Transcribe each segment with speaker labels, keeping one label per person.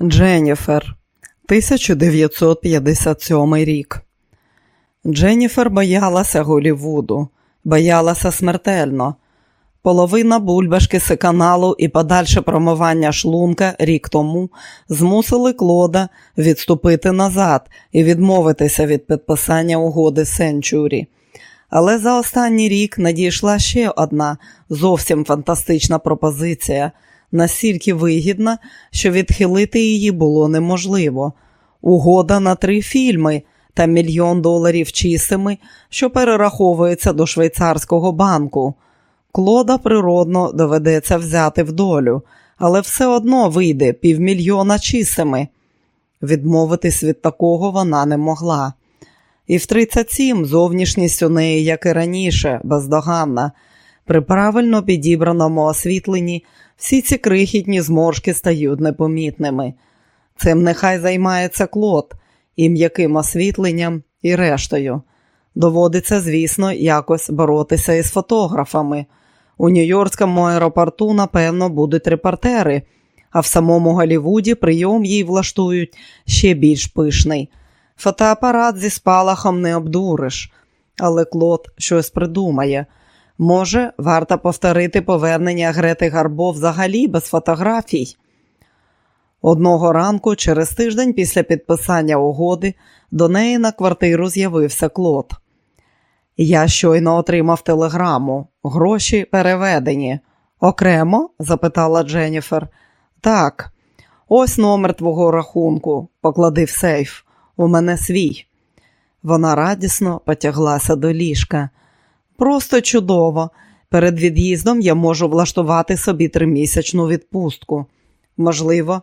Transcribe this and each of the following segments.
Speaker 1: Дженніфер, 1957 рік. Дженніфер боялася Голівуду, боялася смертельно. Половина бульбашки сиканалу і подальше промивання шлунка рік тому змусили Клода відступити назад і відмовитися від підписання угоди Сенчурі. Але за останній рік надійшла ще одна зовсім фантастична пропозиція, настільки вигідна, що відхилити її було неможливо. Угода на три фільми та мільйон доларів чистими, що перераховується до швейцарського банку. Клода природно доведеться взяти в долю, але все одно вийде півмільйона чистими. Відмовитись від такого вона не могла. І в 37 зовнішність у неї, як і раніше, бездоганна. При правильно підібраному освітленні всі ці крихітні зморшки стають непомітними. Цим нехай займається клод, і м'яким освітленням, і рештою. Доводиться, звісно, якось боротися із фотографами. У Нью-Йоркському аеропорту, напевно, будуть репортери, а в самому Голлівуді прийом їй влаштують ще більш пишний. Фотоапарат зі спалахом не обдуриш, але Клод щось придумає. Може, варто повторити повернення Грети Гарбо взагалі без фотографій. Одного ранку, через тиждень після підписання угоди, до неї на квартиру з'явився Клод. Я щойно отримав телеграму. Гроші переведені. Окремо? запитала Дженніфер. Так, ось номер твого рахунку, поклади в сейф. У мене свій. Вона радісно потяглася до ліжка. Просто чудово. Перед від'їздом я можу влаштувати собі тримісячну відпустку. Можливо,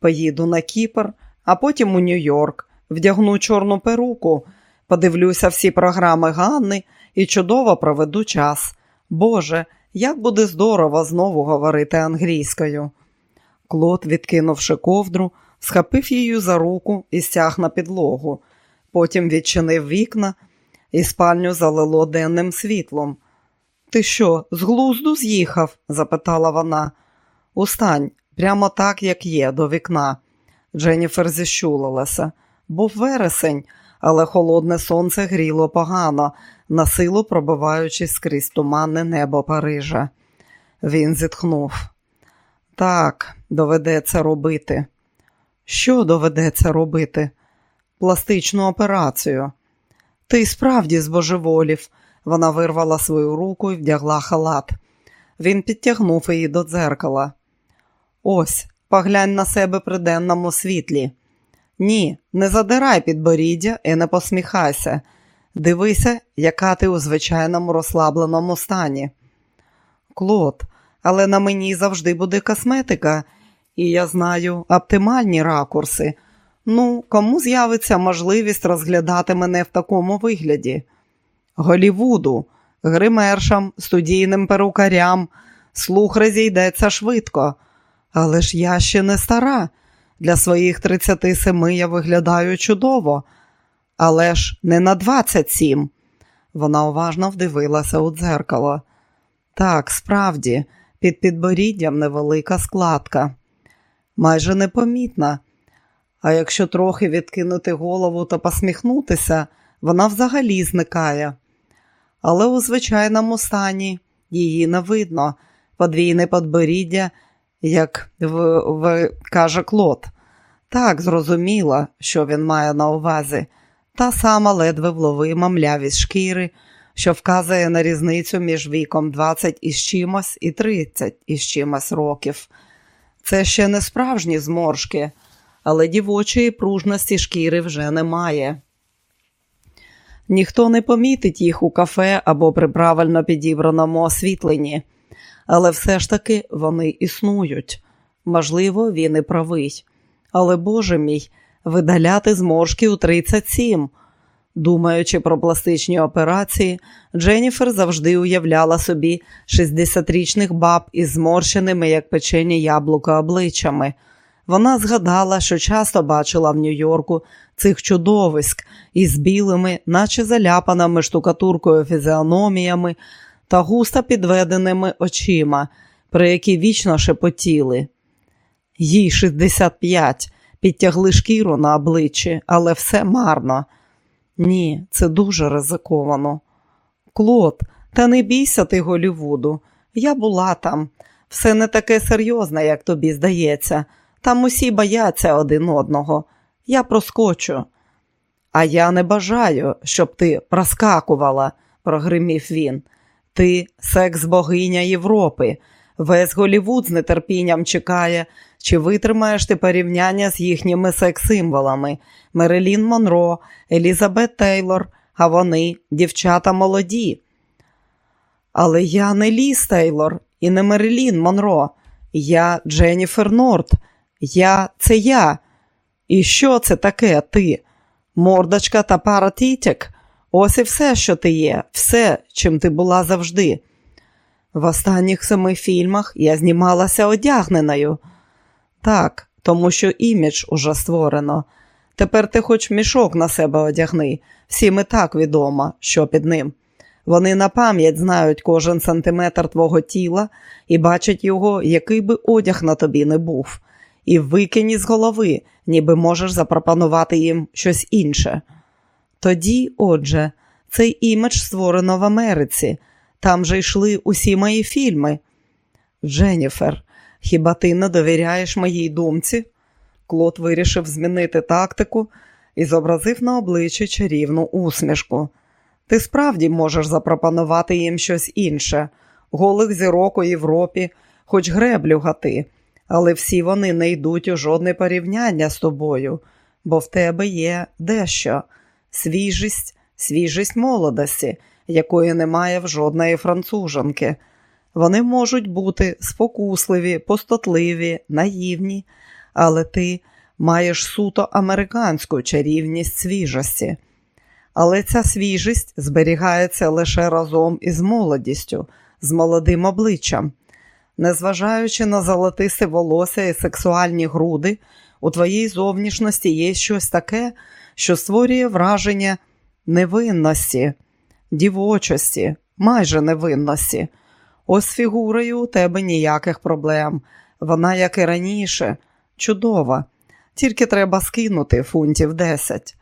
Speaker 1: поїду на Кіпр, а потім у Нью-Йорк, вдягну чорну перуку, подивлюся всі програми Ганни і чудово проведу час. Боже, як буде здорово знову говорити англійською. Клод, відкинувши ковдру, схопив її за руку і стяг на підлогу. Потім відчинив вікна і спальню залило денним світлом. Ти що, з глузду з'їхав? запитала вона. Устань, прямо так, як є, до вікна. Дженніфер зіщулилася. Був вересень, але холодне сонце гріло погано, на силу пробиваючись скрізь туманне небо Парижа. Він зітхнув. Так, доведеться робити. Що доведеться робити? Пластичну операцію. Ти справді збожеволів. Вона вирвала свою руку і вдягла халат. Він підтягнув її до дзеркала. Ось, поглянь на себе при денному світлі. Ні, не задирай підборіддя і не посміхайся. Дивися, яка ти у звичайному розслабленому стані. Клод, але на мені завжди буде косметика, і я знаю оптимальні ракурси. Ну, кому з'явиться можливість розглядати мене в такому вигляді? Голівуду, гримершам, студійним перукарям, слух розійдеться швидко. Але ж я ще не стара. Для своїх 37 я виглядаю чудово, але ж не на 27. Вона уважно вдивилася у дзеркало. Так, справді, під підборіддям невелика складка, майже непомітна. А якщо трохи відкинути голову та посміхнутися, вона взагалі зникає. Але у звичайному стані її не видно, подвійне подборіддя, як в, в, каже Клод. Так, зрозуміла, що він має на увазі, та сама ледве вловима млявість шкіри, що вказує на різницю між віком 20 із чимось і 30 із чимось років. Це ще не справжні зморшки, але дівочої пружності шкіри вже немає. Ніхто не помітить їх у кафе або при правильно підібраному освітленні, але все ж таки вони існують. Можливо, він і правий. Але, Боже мій, видаляти зморшки у 37. Думаючи про пластичні операції, Дженніфер завжди уявляла собі 60-річних баб із зморщеними, як печені яблука, обличчями. Вона згадала, що часто бачила в Нью-Йорку цих чудовиськ із білими, наче заляпаними штукатуркою фізіономіями та густо підведеними очима, про які вічно шепотіли. Їй 65, підтягли шкіру на обличчі, але все марно. Ні, це дуже ризиковано. Клод, та не бійся ти Голівуду. Я була там. Все не таке серйозне, як тобі здається. Там усі бояться один одного. Я проскочу. А я не бажаю, щоб ти проскакувала, прогримів він. Ти секс-богиня Європи. Весь Голівуд з нетерпінням чекає, чи витримаєш ти порівняння з їхніми секс-символами Мерелін Монро, Елізабет Тейлор, а вони дівчата молоді. Але я не Ліс Тейлор і не Мерелін Монро. Я Дженніфер Норт. Я це я. І що це таке ти? Мордочка та пара тітяк? Ось і все, що ти є, все, чим ти була завжди. В останніх семи фільмах я знімалася одягненою. Так, тому що імідж уже створено. Тепер ти хоч мішок на себе одягни, всім і так відомо, що під ним. Вони на пам'ять знають кожен сантиметр твого тіла і бачать його, який би одяг на тобі не був, і викинь з голови, ніби можеш запропонувати їм щось інше. Тоді, отже, цей імідж створено в Америці, там же йшли усі мої фільми. Дженніфер, хіба ти не довіряєш моїй думці? Клод вирішив змінити тактику і зобразив на обличчі чарівну усмішку. Ти справді можеш запропонувати їм щось інше, голих зірок у Європі, хоч греблю гати, але всі вони не йдуть у жодне порівняння з тобою, бо в тебе є дещо свіжість, свіжість молодості, якої немає в жодної француженки. Вони можуть бути спокусливі, постотливі, наївні, але ти маєш суто американську чарівність свіжості. Але ця свіжість зберігається лише разом із молодістю, з молодим обличчям. Незважаючи на золотисте волосся і сексуальні груди, у твоїй зовнішності є щось таке, що створює враження невинності, дівочості, майже невинності. Ось фігурою у тебе ніяких проблем. Вона, як і раніше, чудова, тільки треба скинути фунтів 10.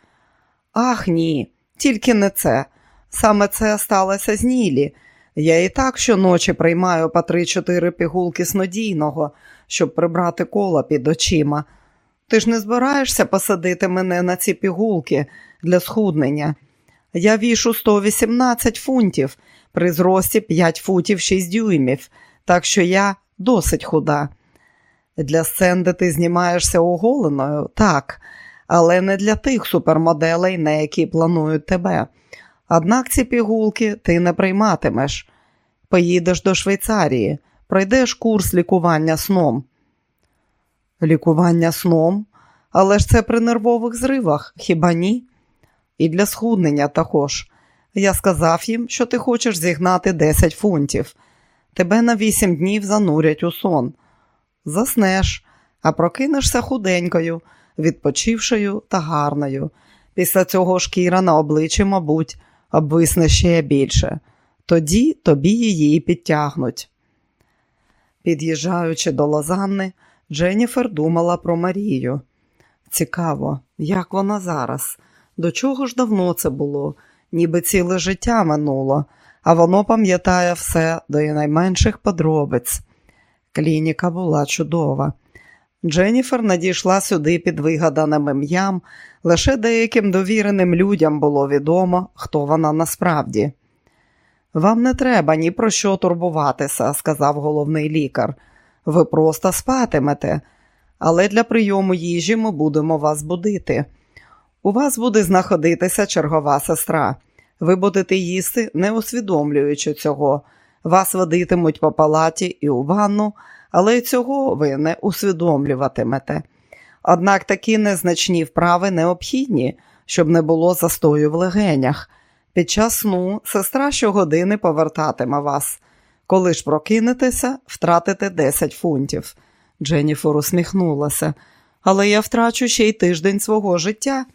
Speaker 1: Ах, ні, тільки не це. Саме це сталося з Нілі. Я і так щоночі приймаю по 3-4 пігулки снодійного, щоб прибрати кола під очима. Ти ж не збираєшся посадити мене на ці пігулки для схуднення. Я вішу 118 фунтів при зрості 5 футів 6 дюймів, так що я досить худа. Для сцен, ти знімаєшся оголеною, так, але не для тих супермоделей, на які планують тебе. Однак ці пігулки ти не прийматимеш. Поїдеш до Швейцарії, пройдеш курс лікування сном. Лікування сном? Але ж це при нервових зривах, хіба ні? І для схуднення також. Я сказав їм, що ти хочеш зігнати 10 фунтів. Тебе на 8 днів занурять у сон. Заснеш, а прокинешся худенькою, відпочившою та гарною. Після цього шкіра на обличчі, мабуть, обвисне ще більше. Тоді тобі її підтягнуть. Під'їжджаючи до Лозанни, Дженніфер думала про Марію. Цікаво, як вона зараз, до чого ж давно це було, ніби ціле життя минуло, а воно пам'ятає все до найменших подробиць. Клініка була чудова. Дженніфер надійшла сюди під вигаданим ім'ям, лише деяким довіреним людям було відомо, хто вона насправді. Вам не треба ні про що турбуватися, сказав головний лікар. Ви просто спатимете, але для прийому їжі ми будемо вас будити. У вас буде знаходитися чергова сестра. Ви будете їсти, не усвідомлюючи цього. Вас водитимуть по палаті і у ванну, але цього ви не усвідомлюватимете. Однак такі незначні вправи необхідні, щоб не було застою в легенях. Під час сну сестра щогодини повертатиме вас. Коли ж прокинетеся, втратите 10 фунтів. Дженніфер усміхнулася. Але я втрачу ще й тиждень свого життя.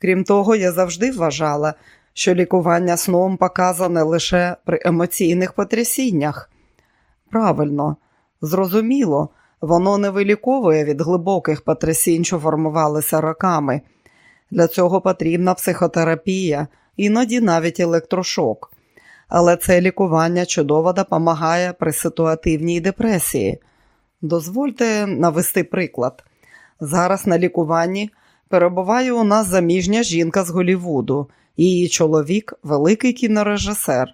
Speaker 1: Крім того, я завжди вважала, що лікування сном показане лише при емоційних потрясіннях. Правильно, зрозуміло, Воно не виліковує від глибоких потрясінь, що формувалися роками. Для цього потрібна психотерапія, іноді навіть електрошок. Але це лікування чудово допомагає при ситуативній депресії. Дозвольте навести приклад. Зараз на лікуванні перебуває у нас заміжня жінка з Голівуду, її чоловік великий кінорежисер,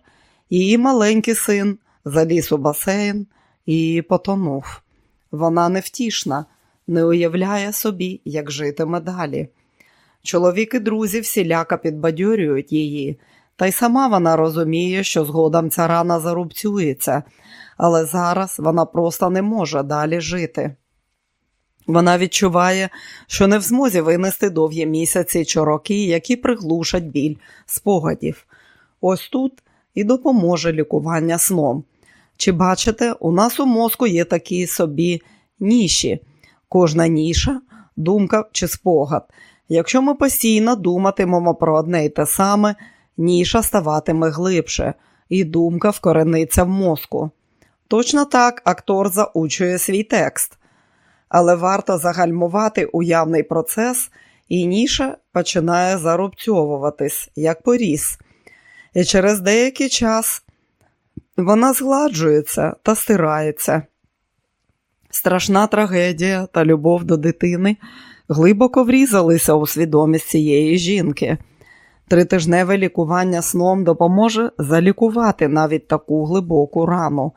Speaker 1: її маленький син заліз у басейн і потонув. Вона невтішна, не уявляє собі, як житиме далі. Чоловік і друзі всіляко підбадьорюють її, та й сама вона розуміє, що згодом ця рана зарубцюється, але зараз вона просто не може далі жити. Вона відчуває, що не в змозі винести довгі місяці чи роки, які приглушать біль спогадів. Ось тут і допоможе лікування сном. Чи бачите, у нас у мозку є такі собі ніші. Кожна ніша думка чи спогад. Якщо ми постійно думатимемо про одне й те саме, ніша ставатиме глибше, і думка вкорениться в мозку. Точно так актор заучує свій текст, але варто загальмувати уявний процес, і ніша починає зарубцьовуватись, як поріс. І через деякий час вона згладжується та стирається. Страшна трагедія та любов до дитини глибоко врізалися у свідомість цієї жінки. Тритижневе лікування сном допоможе залікувати навіть таку глибоку рану.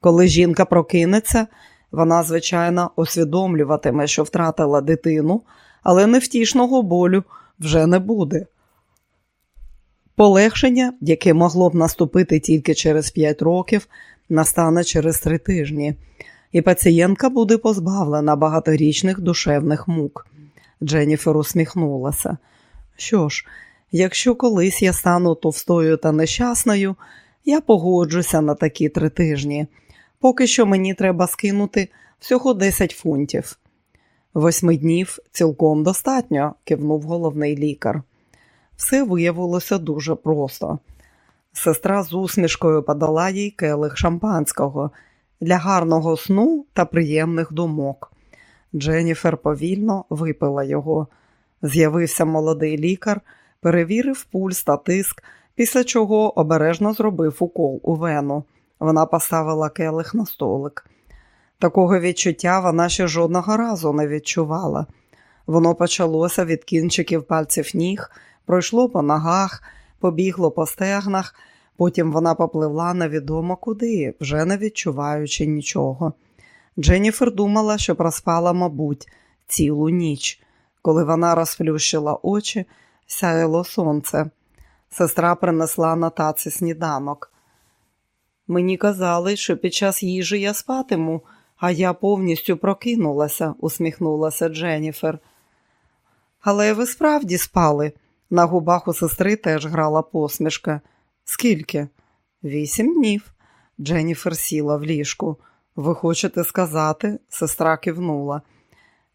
Speaker 1: Коли жінка прокинеться, вона, звичайно, усвідомлюватиме, що втратила дитину, але невтішного болю вже не буде. Полегшення, яке могло б наступити тільки через 5 років, настане через три тижні, і пацієнтка буде позбавлена багаторічних душевних мук. Дженніфер усміхнулася. Що ж, якщо колись я стану товстою та нещасною, я погоджуся на такі три тижні. Поки що мені треба скинути всього 10 фунтів. Восьми днів цілком достатньо, кивнув головний лікар. Все виявилося дуже просто. Сестра з усмішкою подала їй келих шампанського для гарного сну та приємних думок. Дженніфер повільно випила його. З'явився молодий лікар, перевірив пульс та тиск, після чого обережно зробив укол у вену. Вона поставила келих на столик. Такого відчуття вона ще жодного разу не відчувала. Воно почалося від кінчиків пальців ніг, пройшло по ногах, побігло по стегнах, потім вона попливла невідомо куди, вже не відчуваючи нічого. Дженніфер думала, що проспала, мабуть, цілу ніч. Коли вона розплющила очі, сяяло сонце. Сестра принесла на таці сніданок. Мені казали, що під час їжі я спатиму, а я повністю прокинулася, усміхнулася Дженніфер. Але ви справді спали. На губах у сестри теж грала посмішка. Скільки? Вісім днів. Дженніфер сіла в ліжку. Ви хочете сказати? Сестра кивнула.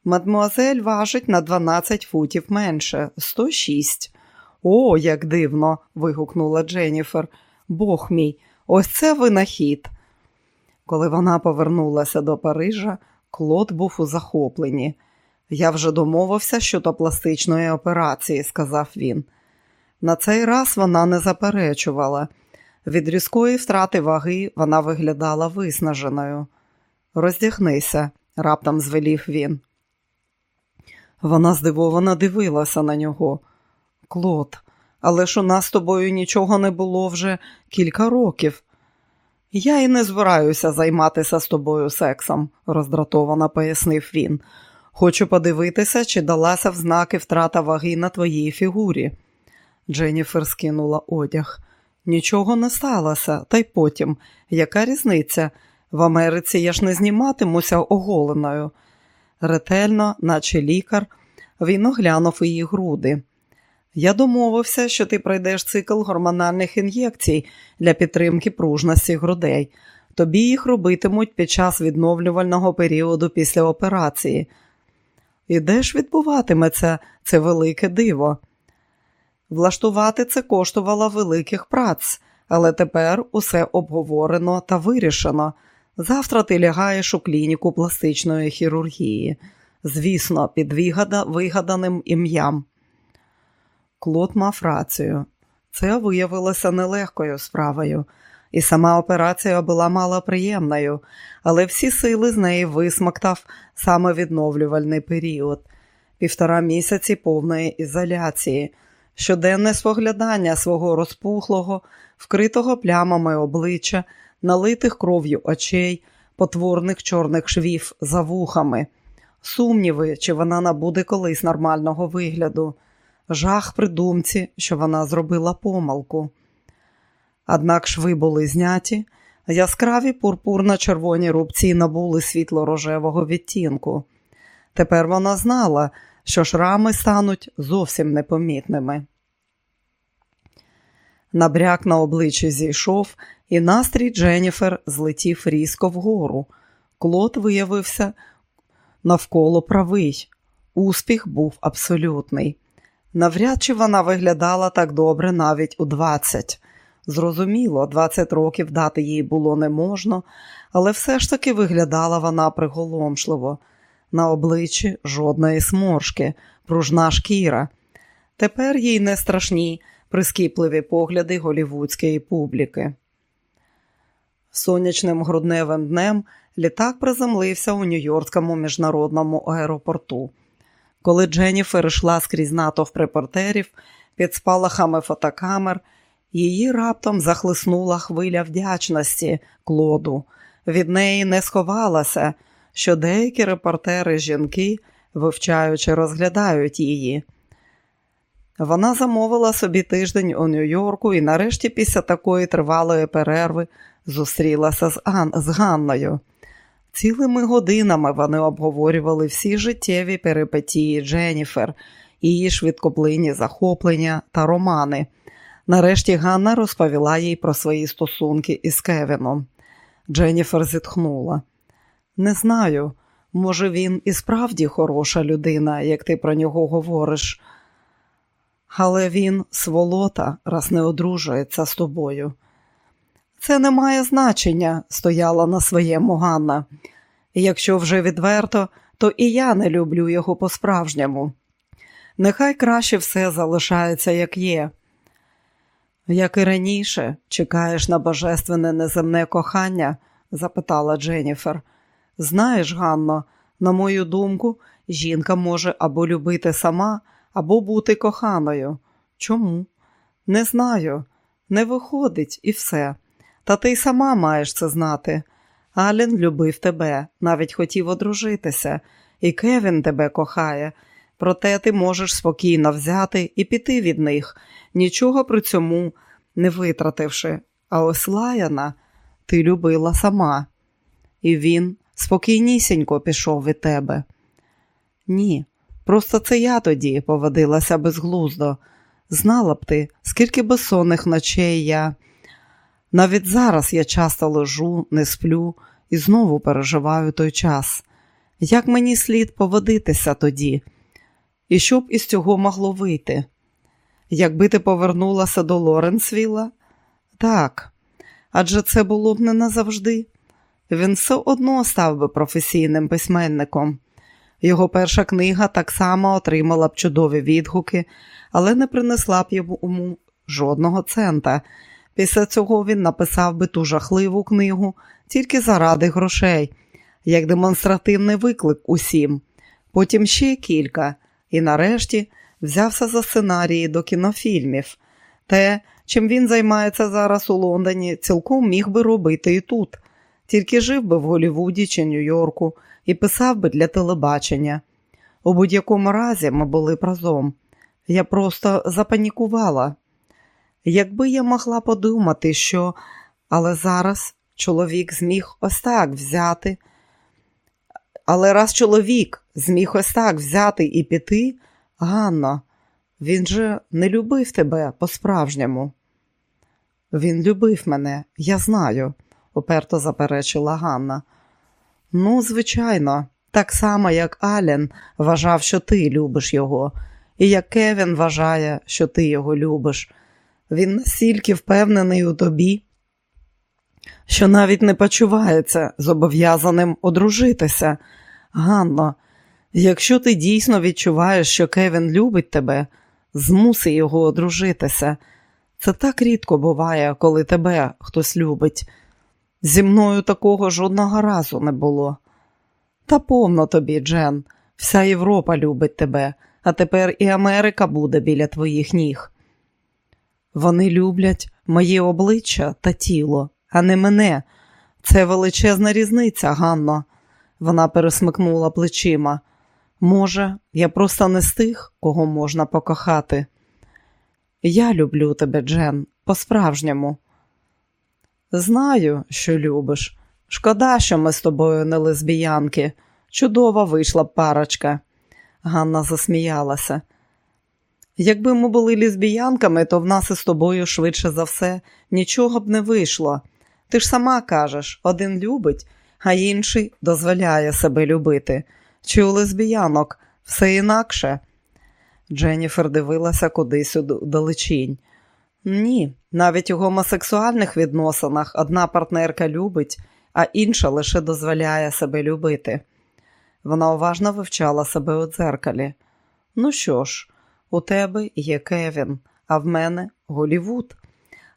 Speaker 1: Мадмуазель важить на 12 фунтів менше, 106. О, як дивно. вигукнула Дженніфер. Бог мій, ось це винахід. Коли вона повернулася до Парижа, Клод був у захопленні. Я вже домовився щодо пластичної операції, сказав він. На цей раз вона не заперечувала. Від різкої втрати ваги вона виглядала виснаженою. Роздягнися, раптом звелів він. Вона здивовано дивилася на нього. Клод, але ж у нас з тобою нічого не було вже кілька років. Я і не збираюся займатися з тобою сексом, роздратовано пояснив він. Хочу подивитися, чи далася в знаки втрата ваги на твоїй фігурі. Дженніфер скинула одяг. Нічого не сталося, та й потім. Яка різниця? В Америці я ж не зніматимуся оголеною. Ретельно, наче лікар, він оглянув її груди. Я домовився, що ти пройдеш цикл гормональних ін'єкцій для підтримки пружності грудей. Тобі їх робитимуть під час відновлювального періоду після операції. І де ж відбуватиметься це велике диво? Влаштувати це коштувало великих праць, але тепер усе обговорено та вирішено. Завтра ти лягаєш у клініку пластичної хірургії, звісно, під вигаданим ім'ям. Клод мав рацію. Це виявилося нелегкою справою, і сама операція була малоприємною, але всі сили з неї висмоктав саме відновлювальний період, півтора місяці повної ізоляції, щоденне споглядання свого розпухлого, вкритого плямами обличчя, налитих кров'ю очей, потворних чорних швів за вухами, сумніви, чи вона набуде колись нормального вигляду. Жах при думці, що вона зробила помилку. Однак шви були зняті, яскраві пурпурно-червоні рубці набули світло-рожевого відтінку. Тепер вона знала, що шрами стануть зовсім непомітними. Набряк на обличчі зійшов, і настрій Дженніфер злетів різко вгору. Клод виявився навколо правий. Успіх був абсолютний. Навряд чи вона виглядала так добре навіть у 20. Зрозуміло, 20 років дати їй було не можна, але все ж таки виглядала вона приголомшливо. На обличчі жодної сморшки, пружна шкіра. Тепер їй не страшні прискіпливі погляди голівудської публіки. Сонячним грудневим днем літак приземлився у Нью-Йоркському міжнародному аеропорту. Коли Дженніфер йшла скрізь натовп репортерів під спалахами фотокамер, її раптом захлиснула хвиля вдячності клоду. Від неї не сховалася, що деякі репортери жінки, вивчаючи, розглядають її. Вона замовила собі тиждень у Нью-Йорку і нарешті після такої тривалої перерви зустрілася з, Ан... з Ганною. Цілими годинами вони обговорювали всі життєві перипетії Дженніфер, її швидкоплинні захоплення та романи. Нарешті Ганна розповіла їй про свої стосунки із Кевіном. Дженніфер зітхнула. Не знаю, може, він і справді хороша людина, як ти про нього говориш, але він сволота, раз не одружується з тобою. Це не має значення, стояла на своєму Ганна. Якщо вже відверто, то і я не люблю його по-справжньому. Нехай краще все залишається, як є. Як і раніше, чекаєш на божественне неземне кохання? запитала Дженніфер. Знаєш, Ганно, на мою думку, жінка може або любити сама, або бути коханою. Чому? Не знаю, не виходить і все. Та ти й сама маєш це знати. Ален любив тебе, навіть хотів одружитися, і Кевін тебе кохає, проте ти можеш спокійно взяти і піти від них, нічого при цьому не витративши. А ось Лаяна ти любила сама, і він спокійнісінько пішов від тебе. Ні, просто це я тоді поводилася безглуздо. Знала б ти, скільки безсонних ночей я. Навіть зараз я часто лежу, не сплю і знову переживаю той час. Як мені слід поводитися тоді? І що б із цього могло вийти? Якби ти повернулася до Лоренсвіла? Так, адже це було б не назавжди. Він все одно став би професійним письменником. Його перша книга так само отримала б чудові відгуки, але не принесла б йому жодного цента. Після цього він написав би ту жахливу книгу тільки заради грошей, як демонстративний виклик усім, потім ще кілька, і нарешті взявся за сценарії до кінофільмів. Те, чим він займається зараз у Лондоні, цілком міг би робити і тут, тільки жив би в Голівуді чи Нью-Йорку і писав би для телебачення. У будь-якому разі ми були б разом. Я просто запанікувала. Якби я могла подумати, що, але зараз чоловік зміг ось так взяти. Але раз чоловік зміг ось так взяти і піти, Ганна, він же не любив тебе по-справжньому. Він любив мене, я знаю, уперто заперечила Ганна. Ну, звичайно, так само, як Ален вважав, що ти любиш його, і як Кевін вважає, що ти його любиш. Він настільки впевнений у тобі, що навіть не почувається зобов'язаним одружитися. Ганно, якщо ти дійсно відчуваєш, що Кевін любить тебе, змуси його одружитися. Це так рідко буває, коли тебе хтось любить. Зі мною такого жодного разу не було. Та повно тобі, Джен, вся Європа любить тебе, а тепер і Америка буде біля твоїх ніг. Вони люблять моє обличчя та тіло, а не мене. Це величезна різниця, Ганно. Вона пересмикнула плечима. Може, я просто не з тих, кого можна покохати. Я люблю тебе, Джен, по-справжньому. Знаю, що любиш. Шкода, що ми з тобою не лесбіянки. Чудова вийшла парочка. Ганна засміялася. Якби ми були лесбіянками, то в нас із тобою швидше за все нічого б не вийшло. Ти ж сама кажеш, один любить, а інший дозволяє себе любити. Чи у лесбіянок все інакше? Дженніфер дивилася кудись далечінь. Ні, навіть у гомосексуальних відносинах одна партнерка любить, а інша лише дозволяє себе любити. Вона уважно вивчала себе у дзеркалі. Ну що ж, у тебе є Кевін, а в мене Голівуд.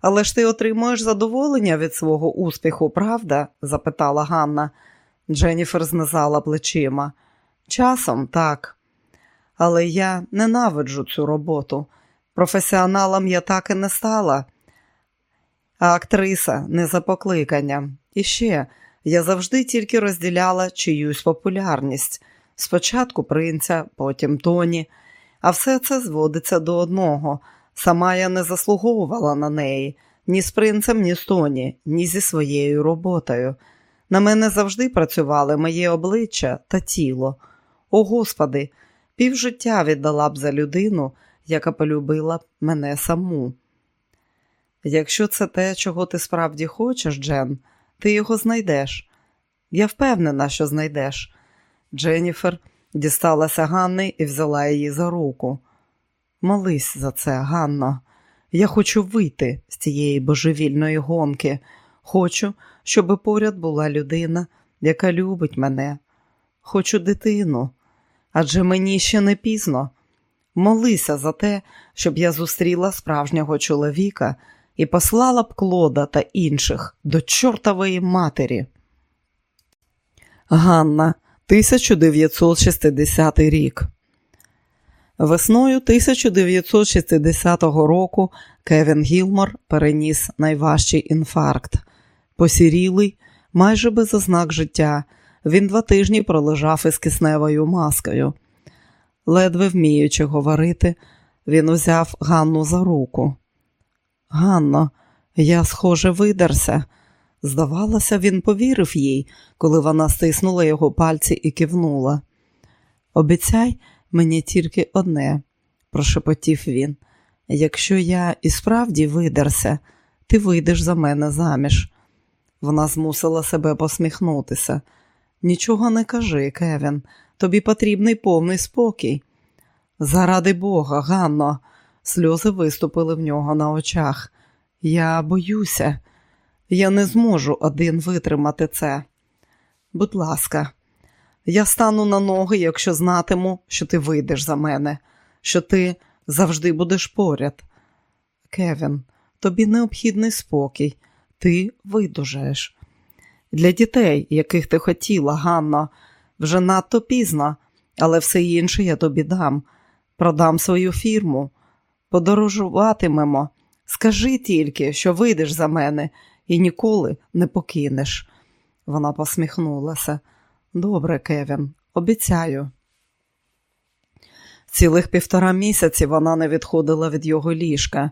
Speaker 1: Але ж ти отримуєш задоволення від свого успіху, правда? запитала Ганна. Дженніфер знизала плечима. Часом так. Але я ненавиджу цю роботу. Професіоналом я так і не стала, а актриса не за покликанням. І ще я завжди тільки розділяла чиюсь популярність. Спочатку принця, потім тоні, а все це зводиться до одного. Сама я не заслуговувала на неї ні з принцем, ні з тоні, ні зі своєю роботою. На мене завжди працювали моє обличчя та тіло. О Господи, півжиття віддала б за людину, яка полюбила мене саму. Якщо це те, чого ти справді хочеш, Джен, ти його знайдеш. Я впевнена, що знайдеш. Дженніфер дісталася Ганни і взяла її за руку. Молись за це, Ганно. Я хочу вийти з цієї божевільної гонки. Хочу, щоб поряд була людина, яка любить мене. Хочу дитину, адже мені ще не пізно. Молися за те, щоб я зустріла справжнього чоловіка і послала б Клода та інших до чортової матері. Ганна, 1960 рік. Весною 1960 року Кевін Гілмор переніс найважчий інфаркт. Посірілий, майже без ознак життя. Він два тижні пролежав із кисневою маскою. Ледве вміючи говорити, він узяв Ганну за руку. Ганно, я, схоже, видерся. Здавалося, він повірив їй, коли вона стиснула його пальці і кивнула. Обіцяй мені тільки одне, прошепотів він. Якщо я і справді видерся, ти вийдеш за мене заміж. Вона змусила себе посміхнутися. Нічого не кажи, Кевін, тобі потрібний повний спокій. Заради Бога, Ганно, сльози виступили в нього на очах. Я боюся, я не зможу один витримати це. Будь ласка, я стану на ноги, якщо знатиму, що ти вийдеш за мене, що ти завжди будеш поряд. Кевін, тобі необхідний спокій, ти видужаєш. Для дітей, яких ти хотіла, Ганна, вже надто пізно, але все інше я тобі дам. Продам свою фірму, подорожуватимемо. Скажи тільки, що вийдеш за мене і ніколи не покинеш. Вона посміхнулася. Добре, Кевін, обіцяю. Цілих півтора місяці вона не відходила від його ліжка.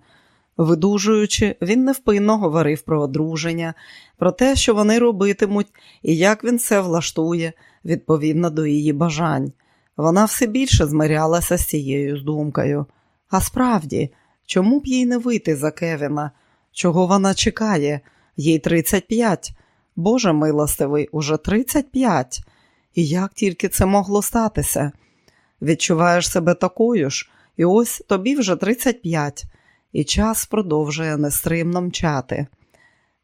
Speaker 1: Видужуючи, він невпинно говорив про одруження, про те, що вони робитимуть, і як він це влаштує відповідно до її бажань. Вона все більше змирялася з цією думкою. А справді, чому б їй не вийти за Кевіна? Чого вона чекає? Їй 35. Боже милостивий, уже 35. І як тільки це могло статися? Відчуваєш себе такою ж, і ось тобі вже 35, і час продовжує нестримно мчати.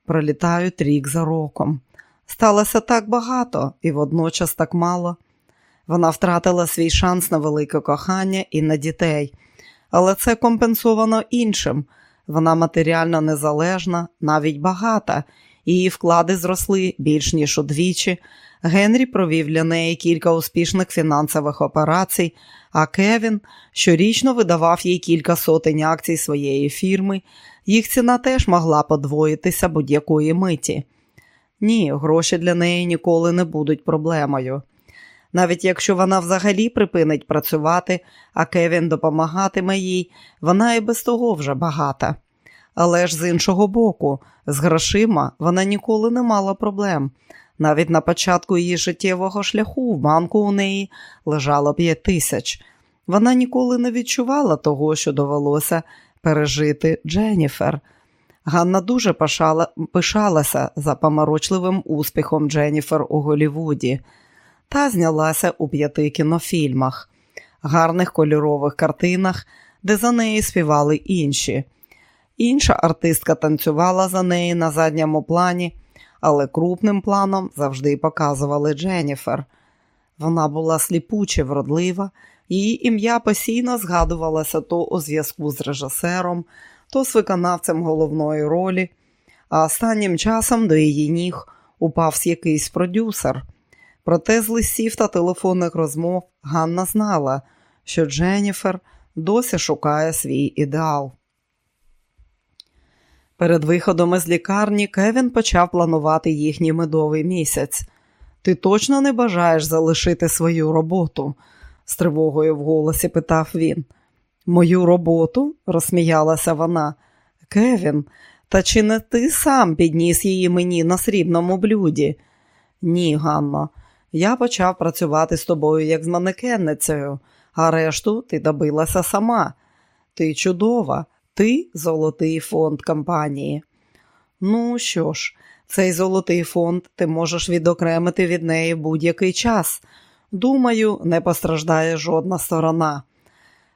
Speaker 1: пролітають рік за роком. Сталося так багато і водночас так мало. Вона втратила свій шанс на велике кохання і на дітей, але це компенсовано іншим. Вона матеріально незалежна, навіть багата, її вклади зросли більш ніж удвічі. Генрі провів для неї кілька успішних фінансових операцій, а Кевін щорічно видавав їй кілька сотень акцій своєї фірми. Їх ціна теж могла подвоїтися будь-якої миті. Ні, гроші для неї ніколи не будуть проблемою. Навіть якщо вона взагалі припинить працювати, а Кевін допомагатиме їй, вона і без того вже багата. Але ж з іншого боку, з грошима вона ніколи не мала проблем. Навіть на початку її життєвого шляху в банку у неї лежало п'ять тисяч. Вона ніколи не відчувала того, що довелося пережити Дженніфер. Ганна дуже пишала, пишалася за поморочливим успіхом Дженніфер у Голівуді та знялася у п'яти кінофільмах, гарних кольорових картинах, де за неї співали інші. Інша артистка танцювала за неї на задньому плані, але крупним планом завжди показували Дженніфер. Вона була сліпуче вродлива, її ім'я постійно згадувалося то у зв'язку з режисером, то з виконавцем головної ролі, а останнім часом до її ніг упав якийсь продюсер. Проте з листів та телефонних розмов Ганна знала, що Дженніфер досі шукає свій ідеал. Перед виходом із лікарні Кевін почав планувати їхній медовий місяць. Ти точно не бажаєш залишити свою роботу? з тривогою в голосі питав він. Мою роботу? розсміялася вона. Кевін, та чи не ти сам підніс її мені на срібному блюді? Ні, Ганно, я почав працювати з тобою як з манекенницею, а решту ти добилася сама. Ти чудова, ти золотий фонд компанії. Ну що ж, цей золотий фонд ти можеш відокремити від неї будь-який час. Думаю, не постраждає жодна сторона.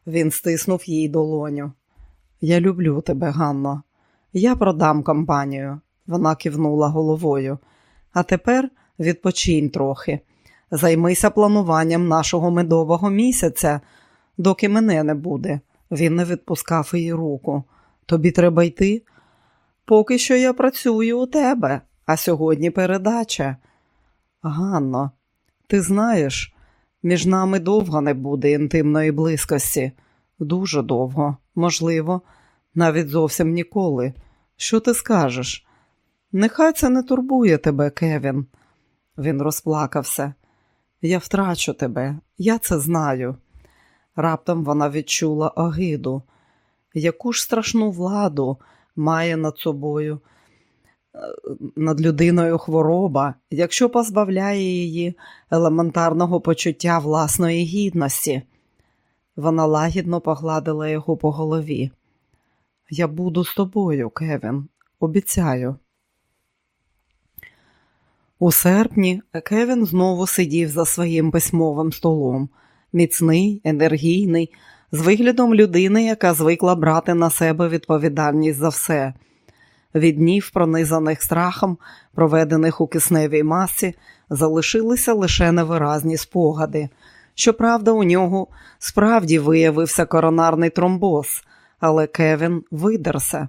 Speaker 1: Він стиснув їй долоню. Я люблю тебе, Ганно. Я продам компанію. Вона кивнула головою. А тепер відпочинь трохи. Займися плануванням нашого медового місяця, доки мене не буде. Він не відпускав її руку. Тобі треба йти? Поки що я працюю у тебе, а сьогодні передача. Ганно, ти знаєш, між нами довго не буде інтимної близькості. Дуже довго, можливо, навіть зовсім ніколи. Що ти скажеш? Нехай це не турбує тебе, Кевін. Він розплакався. Я втрачу тебе, я це знаю. Раптом вона відчула огиду, яку ж страшну владу має над собою, е, над людиною хвороба, якщо позбавляє її елементарного почуття власної гідності. Вона лагідно погладила його по голові. Я буду з тобою, Кевін, обіцяю. У серпні Кевін знову сидів за своїм письмовим столом, міцний, енергійний, з виглядом людини, яка звикла брати на себе відповідальність за все. Від днів, пронизаних страхом, проведених у кисневій масі, залишилися лише невиразні спогади. Щоправда, у нього справді виявився коронарний тромбоз, але Кевін видерся.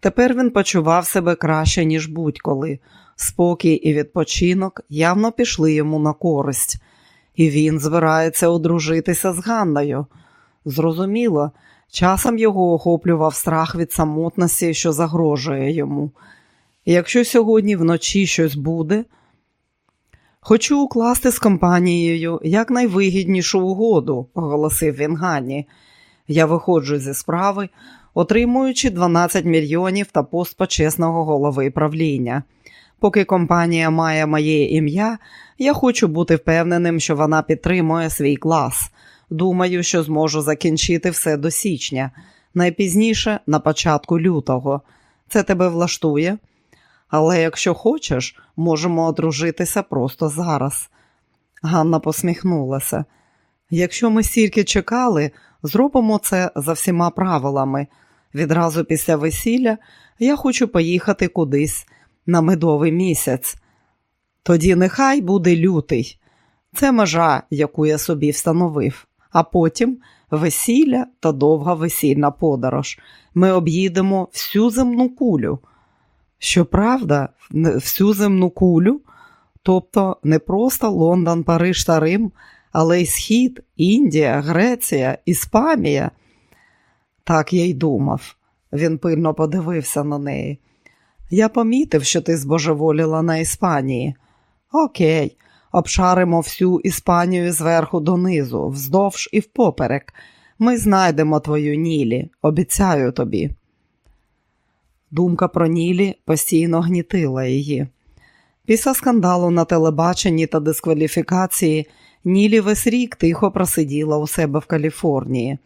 Speaker 1: Тепер він почував себе краще, ніж будь-коли. Спокій і відпочинок явно пішли йому на користь, і він збирається одружитися з Ганною. Зрозуміло, часом його охоплював страх від самотності, що загрожує йому. Якщо сьогодні вночі щось буде, хочу укласти з компанією якнайвигіднішу угоду, оголосив він Ганні. Я виходжу зі справи, отримуючи 12 мільйонів та пост почесного голови правління. Поки компанія має моє ім'я, я хочу бути впевненим, що вона підтримує свій клас. Думаю, що зможу закінчити все до січня, найпізніше на початку лютого. Це тебе влаштує? Але якщо хочеш, можемо одружитися просто зараз. Ганна посміхнулася. Якщо ми стільки чекали, зробимо це за всіма правилами. Відразу після весілля я хочу поїхати кудись на медовий місяць. Тоді нехай буде лютий. Це межа, яку я собі встановив, а потім весілля та довга весільна подорож. Ми об'їдемо всю земну кулю. Щоправда, всю земну кулю, тобто не просто Лондон, Париж та Рим, але й Схід, Індія, Греція, Іспанія. Так я й думав. Він пильно подивився на неї. Я помітив, що ти збожеволіла на Іспанії. Окей, обшаримо всю Іспанію зверху донизу, вздовж і впоперек. Ми знайдемо твою Нілі, обіцяю тобі. Думка про Нілі постійно гнітила її. Після скандалу на телебаченні та дискваліфікації Нілі весь рік тихо просиділа у себе в Каліфорнії.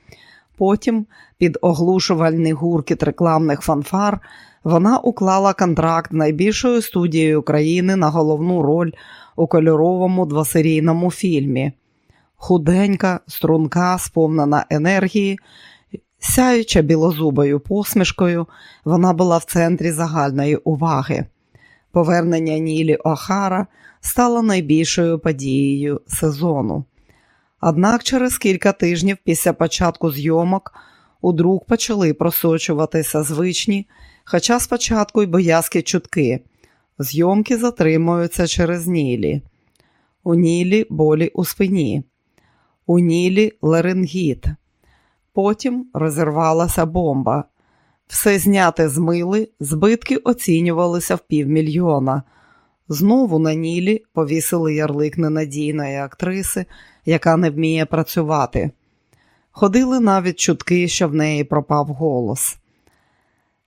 Speaker 1: Потім, під оглушувальний гуркіт рекламних фанфар, вона уклала контракт найбільшою студією України на головну роль у кольоровому двосерійному фільмі. Худенька, струнка, сповнена енергії, сяюча білозубою посмішкою, вона була в центрі загальної уваги. Повернення Нілі Охара стало найбільшою подією сезону. Однак через кілька тижнів після початку зйомок у друг почали просочуватися звичні, хоча спочатку й боязкі чутки. Зйомки затримуються через Нілі. У Нілі болі у спині, у Нілі ларингіт. Потім розірвалася бомба. Все зняте з мили, збитки оцінювалися в півмільйона. Знову на Нілі повісили ярлик ненадійної актриси, яка не вміє працювати. Ходили навіть чутки, що в неї пропав голос.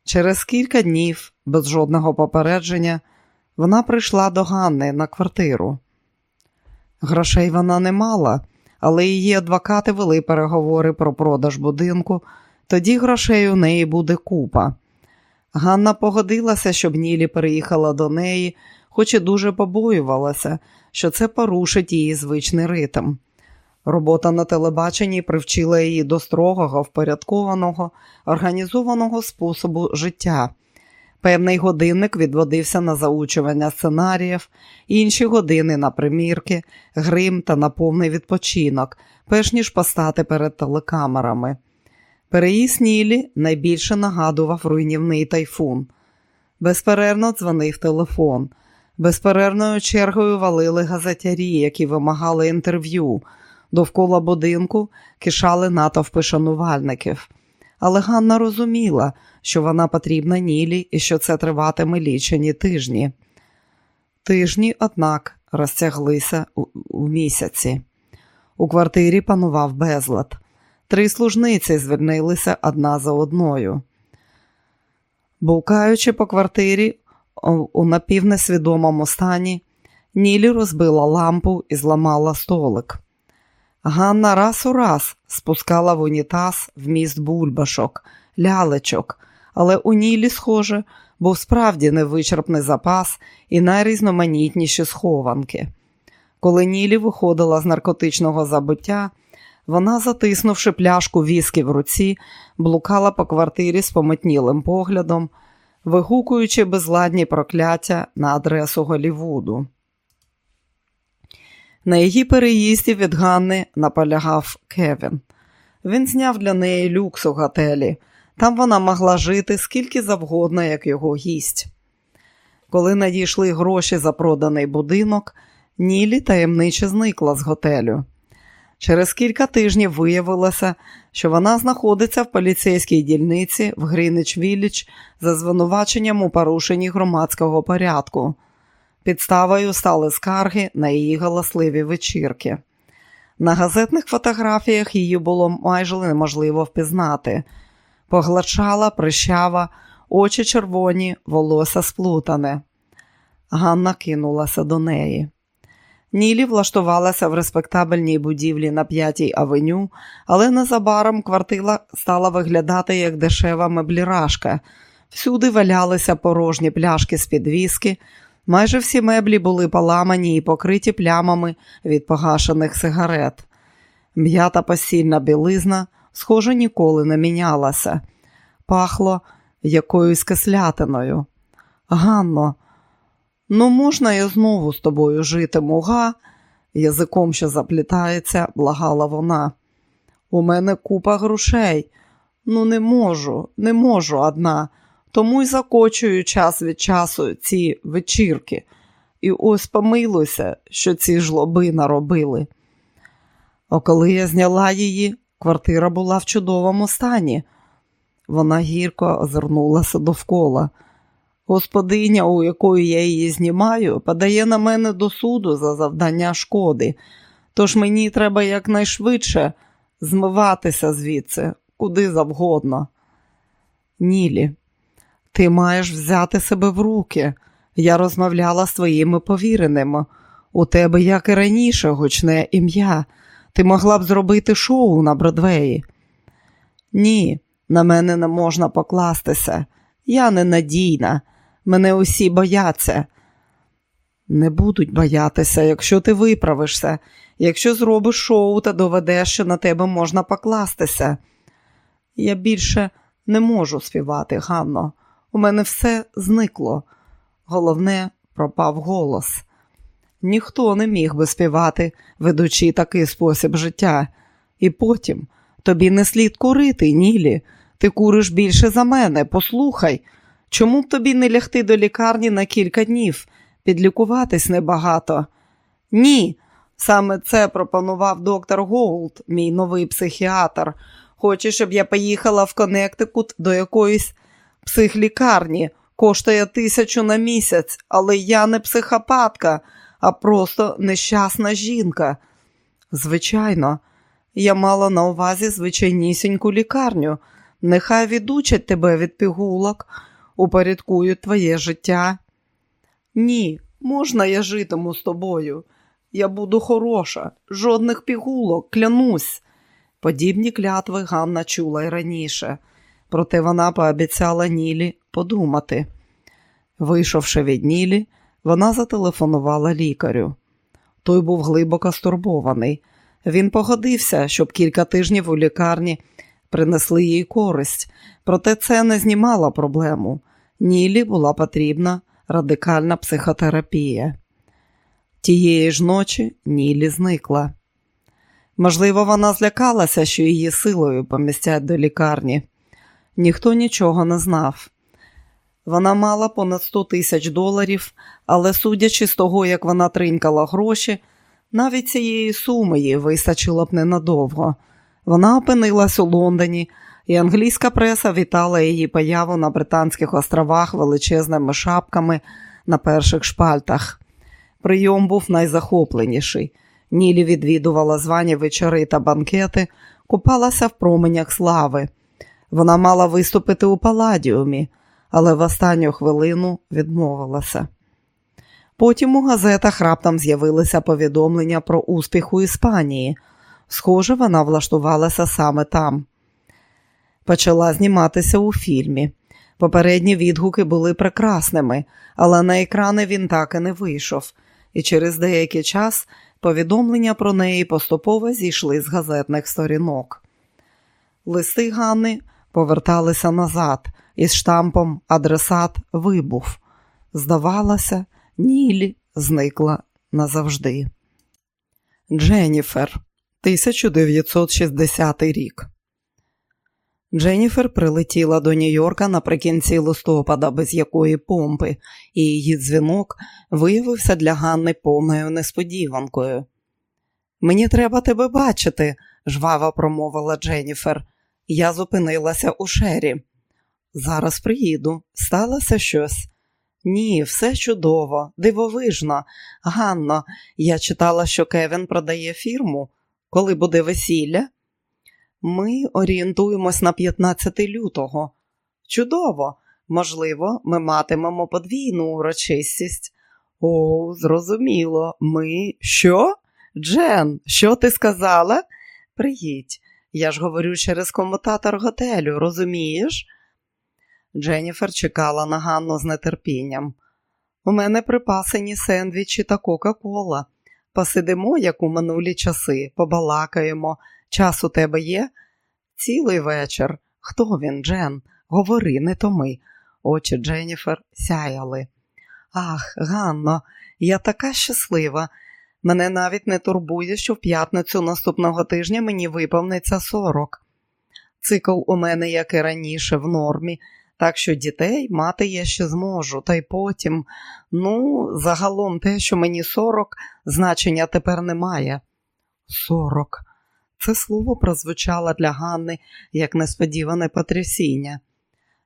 Speaker 1: Через кілька днів, без жодного попередження, вона прийшла до Ганни на квартиру. Грошей вона не мала, але її адвокати вели переговори про продаж будинку, тоді грошей у неї буде купа. Ганна погодилася, щоб Нілі переїхала до неї, хоч і дуже побоювалася, що це порушить її звичний ритм. Робота на телебаченні привчила її до строгого, впорядкованого, організованого способу життя. Певний годинник відводився на заучування сценаріїв, інші години на примірки, грим та на повний відпочинок, перш ніж постати перед телекамерами. Переїзд Нілі найбільше нагадував руйнівний тайфун. Безперервно дзвонив телефон. Безперервною чергою валили газетярі, які вимагали інтерв'ю. Довкола будинку кишали натовпи шанувальників. Але Ганна розуміла, що вона потрібна Нілі і що це триватиме лічені тижні. Тижні, однак, розтяглися у, у місяці. У квартирі панував безлад. Три служниці звільнилися одна за одною. Букаючи по квартирі у напівнесвідомому стані, Нілі розбила лампу і зламала столик. Ганна раз у раз спускала в унітаз вміст бульбашок, лялечок, але у Нілі, схоже, був справді невичерпний запас і найрізноманітніші схованки. Коли Нілі виходила з наркотичного забиття, вона, затиснувши пляшку віскі в руці, блукала по квартирі з пометнілим поглядом, вигукуючи безладні прокляття на адресу Голівуду. На її переїзді від Ганни наполягав Кевін. Він зняв для неї люкс у готелі. Там вона могла жити скільки завгодно, як його гість. Коли надійшли гроші за проданий будинок, Нілі таємниче зникла з готелю. Через кілька тижнів виявилося, що вона знаходиться в поліцейській дільниці в Грінич Вілліч за звинуваченням у порушенні громадського порядку. Підставою стали скарги на її галасливі вечірки. На газетних фотографіях її було майже неможливо впізнати. Погладшала, прищава, очі червоні, волосся сплутане. Ганна кинулася до неї. Нілі влаштувалася в респектабельній будівлі на п'ятій авеню, але незабаром квартира стала виглядати як дешева меблірашка. Всюди валялися порожні пляшки з під віски, Майже всі меблі були поламані і покриті плямами від погашених сигарет. М'ята постільна білизна, схоже, ніколи не мінялася, пахло якоюсь кислятиною. Ганно, Ну, можна я знову з тобою житиму, га? Язиком, що заплітається, благала вона. У мене купа грошей. Ну, не можу, не можу одна, тому й закочую час від часу ці вечірки. І ось помилуйся, що ці жлоби наробили. А коли я зняла її, квартира була в чудовому стані. Вона гірко озирнулася довкола. Господиня, у якої я її знімаю, подає на мене до суду за завдання шкоди, тож мені треба якнайшвидше змиватися звідси, куди завгодно. Нілі, ти маєш взяти себе в руки. Я розмовляла з твоїми повіреними. У тебе, як і раніше, гучне ім'я. Ти могла б зробити шоу на Бродвеї. Ні, на мене не можна покластися. Я ненадійна. Мене усі бояться. Не будуть боятися, якщо ти виправишся, якщо зробиш шоу та доведеш, що на тебе можна покластися. Я більше не можу співати, Ганно. У мене все зникло. Головне, пропав голос. Ніхто не міг би співати, ведучи такий спосіб життя. І потім тобі не слід курити, Нілі. Ти куриш більше за мене, послухай. Чому б тобі не лягти до лікарні на кілька днів, підлікуватись небагато? Ні, саме це пропонував доктор Голд, мій новий психіатр. Хоче, щоб я поїхала в Коннектикут до якоїсь психлікарні. Коштує тисячу на місяць, але я не психопатка, а просто нещасна жінка. Звичайно, я мала на увазі звичайнісіньку лікарню. Нехай відучать тебе від пігулок, упорядкують твоє життя. Ні, можна я житиму з тобою. Я буду хороша, жодних пігулок, клянусь. Подібні клятви Ганна чула й раніше, проте вона пообіцяла Нілі подумати. Вийшовши від Нілі, вона зателефонувала лікарю. Той був глибоко стурбований. Він погодився, щоб кілька тижнів у лікарні принесли їй користь, проте це не знімало проблему. Нілі була потрібна радикальна психотерапія. Тієї ж ночі Нілі зникла. Можливо, вона злякалася, що її силою помістять до лікарні. Ніхто нічого не знав. Вона мала понад 100 тисяч доларів, але, судячи з того, як вона тринькала гроші, навіть цієї суми їй вистачило б ненадовго. Вона опинилась у Лондоні, і англійська преса вітала її появу на Британських островах величезними шапками на перших шпальтах. Прийом був найзахопленіший. Нілі відвідувала звані вечори та банкети, купалася в променях слави. Вона мала виступити у паладіумі, але в останню хвилину відмовилася. Потім у газетах раптом з'явилися повідомлення про успіх у Іспанії. Схоже, вона влаштувалася саме там. Почала зніматися у фільмі. Попередні відгуки були прекрасними, але на екрани він так і не вийшов, і через деякий час повідомлення про неї поступово зійшли з газетних сторінок. Листи Ганни поверталися назад із штампом Адресат вибув. Здавалося, Нілі зникла назавжди. Дженніфер, 1960 рік. Дженніфер прилетіла до Нью-Йорка наприкінці листопада, без якої помпи, і її дзвінок виявився для Ганни повною несподіванкою. Мені треба тебе бачити, жваво промовила Дженніфер. Я зупинилася у шері. Зараз приїду. Сталося щось? Ні, все чудово, дивовижно. Ганно, я читала, що Кевін продає фірму. Коли буде весілля? Ми орієнтуємось на 15 лютого. Чудово, можливо, ми матимемо подвійну урочистість. О, зрозуміло, ми що? Джен, що ти сказала? Приїдь, я ж говорю через комутатор готелю, розумієш? Дженніфер чекала на Ганну з нетерпінням. У мене припасені сендвічі та Кока-Кола. Посидимо, як у минулі часи, побалакаємо. Час у тебе є? Цілий вечір. Хто він, Джен? Говори, не томи. Очі Дженніфер сяяли. Ах, Ганно, я така щаслива. Мене навіть не турбує, що в п'ятницю наступного тижня мені виповниться 40. Цикл у мене, як і раніше, в нормі, так що дітей мати я ще зможу, та й потім, ну, загалом те, що мені 40, значення тепер немає. 40. Це слово прозвучало для Ганни як несподіване потрясіння.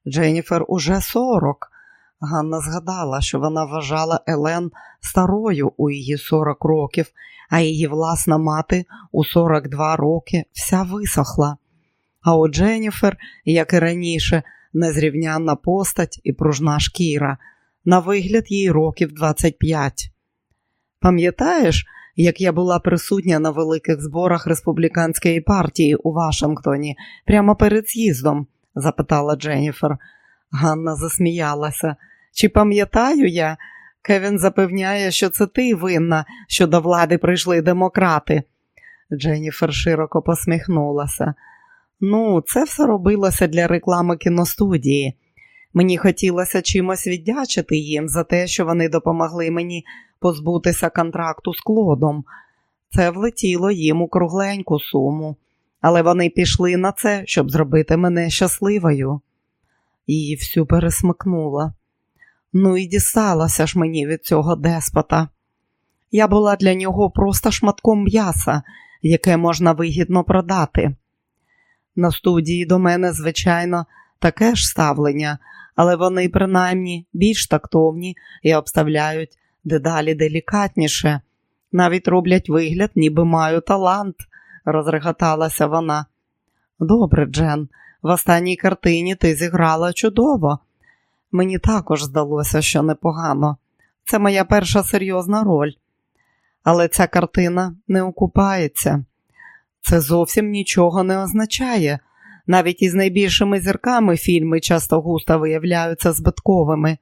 Speaker 1: Дженніфер уже 40. Ганна згадала, що вона вважала Елен старою у її 40 років, а її власна мати у 42 роки вся висохла. А у Дженніфер, як і раніше, незрівнянна постать і пружна шкіра, на вигляд їй років 25. Пам'ятаєш, як я була присутня на великих зборах республіканської партії у Вашингтоні прямо перед з'їздом? запитала Дженніфер. Ганна засміялася. Чи пам'ятаю я? Кевін запевняє, що це ти винна, що до влади прийшли демократи. Дженніфер широко посміхнулася. Ну, це все робилося для реклами кіностудії. Мені хотілося чимось віддячити їм за те, що вони допомогли мені позбутися контракту з клодом. Це влетіло їм у кругленьку суму, але вони пішли на це, щоб зробити мене щасливою. Її всю пересмикнула. Ну і дісталася ж мені від цього деспота. Я була для нього просто шматком м'яса, яке можна вигідно продати. На студії до мене, звичайно, таке ж ставлення, але вони, принаймні, більш тактовні і обставляють дедалі делікатніше. Навіть роблять вигляд, ніби маю талант, розреготалася вона. Добре, Джен, в останній картині ти зіграла чудово. Мені також здалося, що непогано. Це моя перша серйозна роль. Але ця картина не окупається. Це зовсім нічого не означає. Навіть із найбільшими зірками фільми часто густо виявляються збитковими.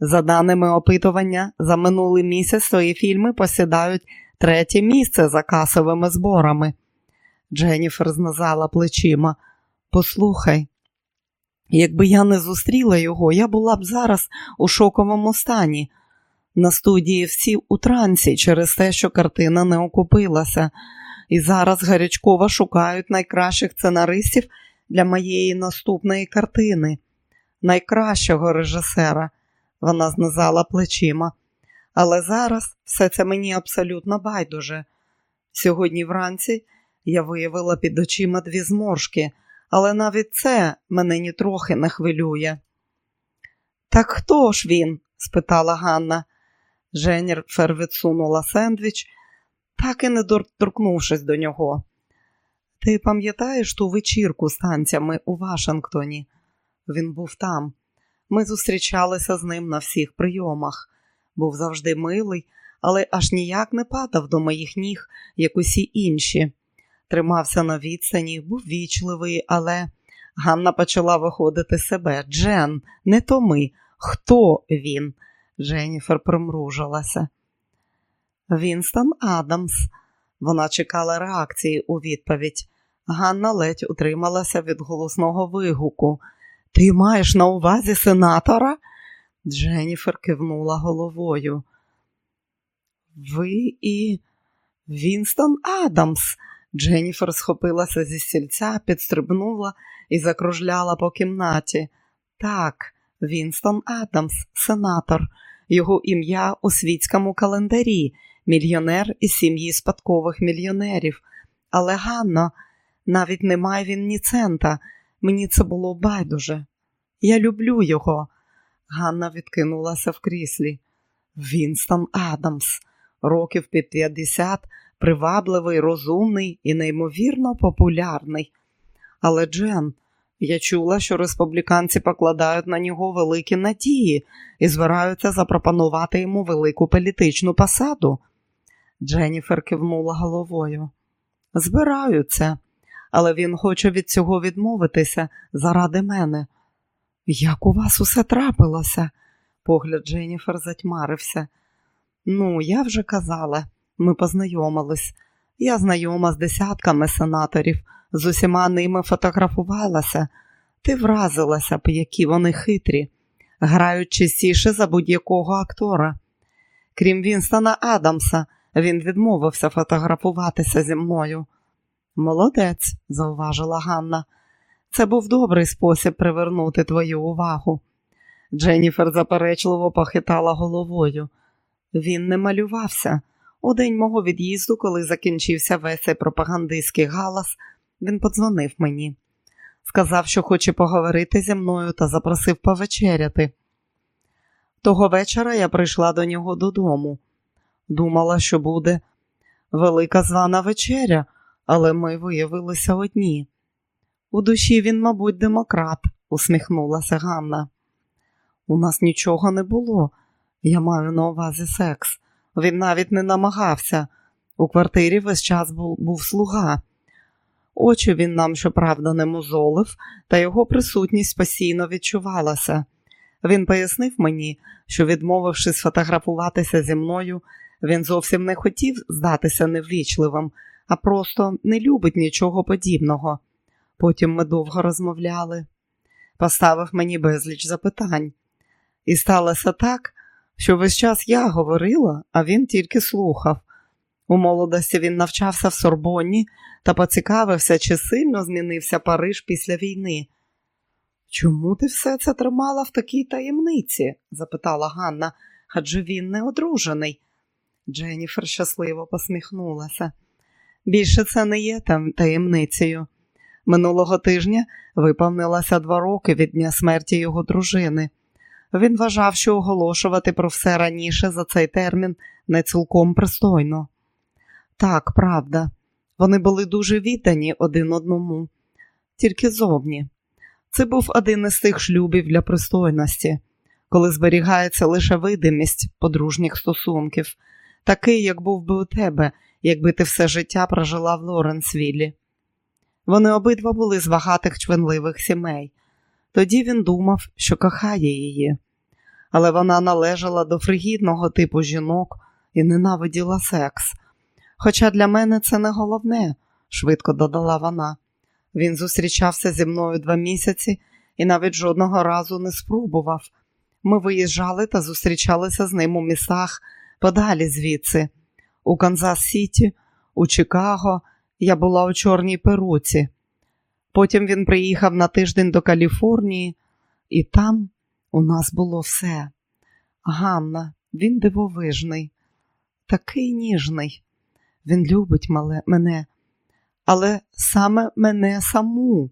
Speaker 1: За даними опитування, за минулий місяць свої фільми посідають третє місце за касовими зборами. Дженніфер знизала плечима. Послухай, якби я не зустріла його, я була б зараз у шоковому стані. На студії всі у трансі через те, що картина не окупилася, і зараз гарячково шукають найкращих сценаристів для моєї наступної картини, найкращого режисера. Вона знизала плечима. Але зараз все це мені абсолютно байдуже. Сьогодні вранці я виявила під очима дві зморшки, але навіть це мене нітрохи не хвилює. Так хто ж він? спитала Ганна. Женєрфер відсунула сендвіч, так і не доторкнувшись до нього. Ти пам'ятаєш ту вечірку з танцями у Вашингтоні? Він був там. Ми зустрічалися з ним на всіх прийомах. Був завжди милий, але аж ніяк не падав до моїх ніг, як усі інші. Тримався на відстані, був вічливий, але Ганна почала виходити себе. Джен, не то ми. Хто він? Дженніфер примружилася. Вінстон Адамс. Вона чекала реакції у відповідь. Ганна ледь утрималася від голосного вигуку. Ти маєш на увазі сенатора? Дженніфер кивнула головою. Ви і Вінстон Адамс. Дженніфер схопилася зі стільця, підстрибнула і закружляла по кімнаті. Так, Вінстон Адамс, сенатор, його ім'я у світському календарі, мільйонер із сім'ї спадкових мільйонерів. Але Ганно, навіть не має він ні цента. Мені це було байдуже. Я люблю його. Ганна відкинулася в кріслі. Вінстон Адамс, років під 50, привабливий, розумний і неймовірно популярний. Але Джен, я чула, що республіканці покладають на нього великі надії і збираються запропонувати йому велику політичну посаду. Дженніфер кивнула головою. Збираються, але він хоче від цього відмовитися заради мене. Як у вас усе трапилося? Погляд Дженніфер затьмарився. Ну, я вже казала, ми познайомились. Я знайома з десятками сенаторів, з усіма ними фотографувалася. Ти вразилася б, які вони хитрі. грають частіше за будь-якого актора. Крім Вінстона Адамса, він відмовився фотографуватися зі мною. Молодець, зауважила Ганна. Це був добрий спосіб привернути твою увагу. Дженніфер заперечливо похитала головою. Він не малювався. У день мого від'їзду, коли закінчився весь цей пропагандистський галас, він подзвонив мені. Сказав, що хоче поговорити зі мною та запросив повечеряти. Того вечора я прийшла до нього додому. Думала, що буде велика звана вечеря, але ми виявилися одні. У душі він, мабуть, демократ, усміхнулася Ганна. У нас нічого не було. Я маю на увазі секс. Він навіть не намагався. У квартирі весь час був, був слуга. Очі він нам, щоправда, не музолив, та його присутність постійно відчувалася. Він пояснив мені, що, відмовившись фотографуватися зі мною, він зовсім не хотів здатися неввічливим, а просто не любить нічого подібного. Потім ми довго розмовляли, поставив мені безліч запитань. І сталося так, що весь час я говорила, а він тільки слухав. У молодості він навчався в Сорбонні та поцікавився, чи сильно змінився Париж після війни. Чому ти все це тримала в такій таємниці? запитала Ганна, адже він не одружений. Дженніфер щасливо посміхнулася. Більше це не є таємницею. Минулого тижня виповнилося два роки від дня смерті його дружини. Він вважав, що оголошувати про все раніше за цей термін не цілком пристойно. Так, правда, вони були дуже віддані один одному, тільки зовні. Це був один із тих шлюбів для пристойності, коли зберігається лише видимість подружніх стосунків, такий, як був би у тебе, якби ти все життя прожила в Лоренсвіллі. Вони обидва були з багатих чвенливих сімей. Тоді він думав, що кохає її, але вона належала до фригідного типу жінок і ненавиділа секс. Хоча для мене це не головне, швидко додала вона. Він зустрічався зі мною два місяці і навіть жодного разу не спробував. Ми виїжджали та зустрічалися з ним у містах подалі звідси. У Канзас Сіті, у Чикаго, я була у чорній перуці. Потім він приїхав на тиждень до Каліфорнії, і там у нас було все. Ганна, він дивовижний, такий ніжний. Він любить мале, мене, але саме мене саму.